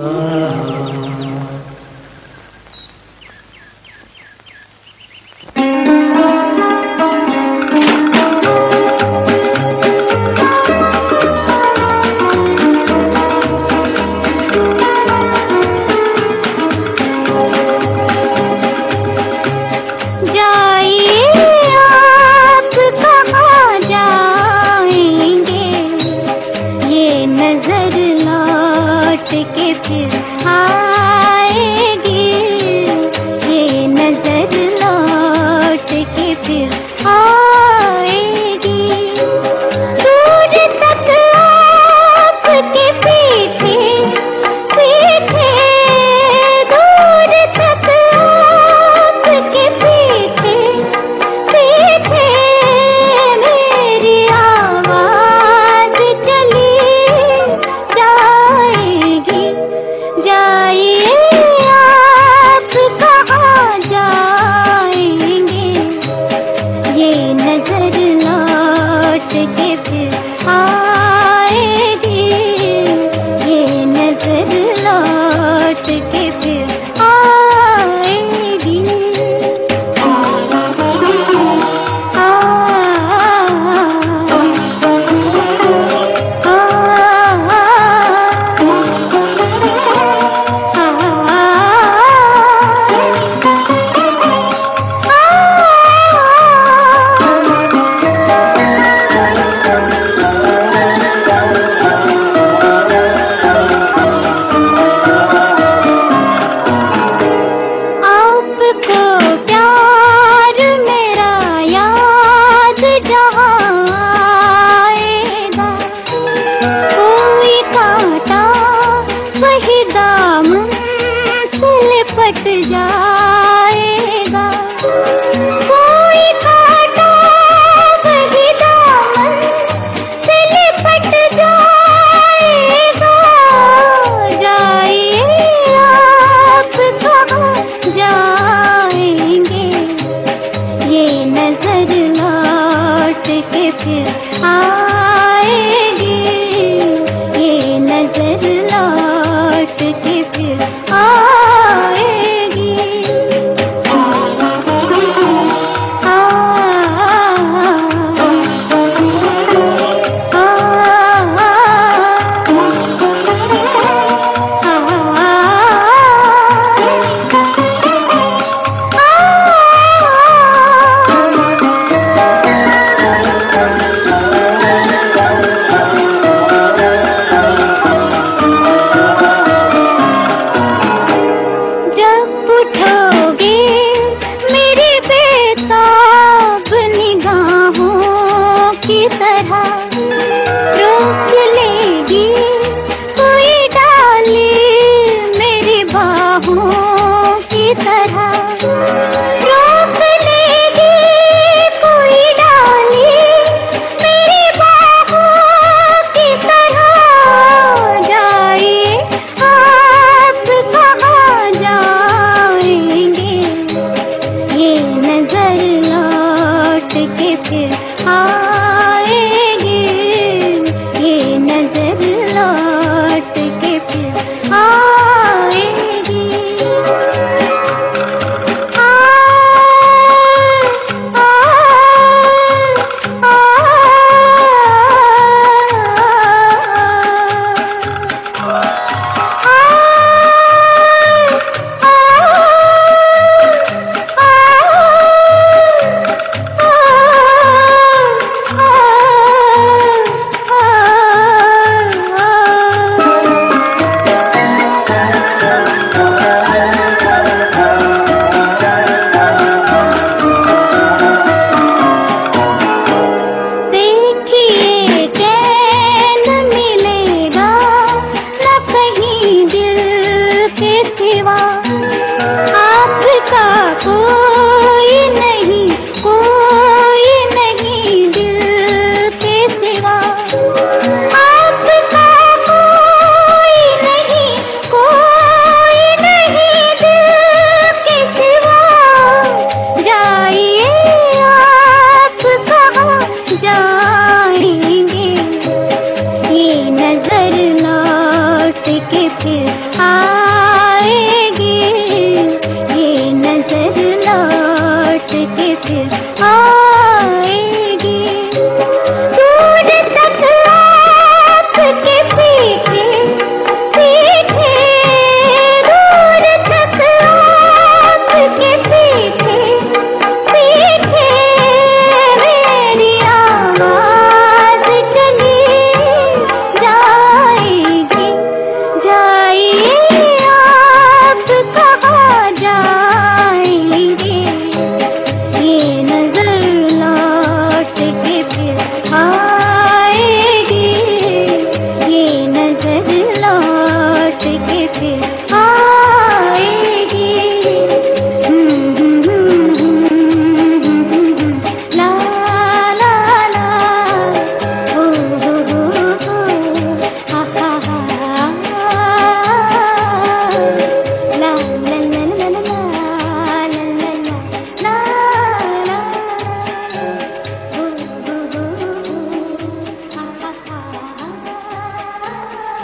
啊。फिर तरह is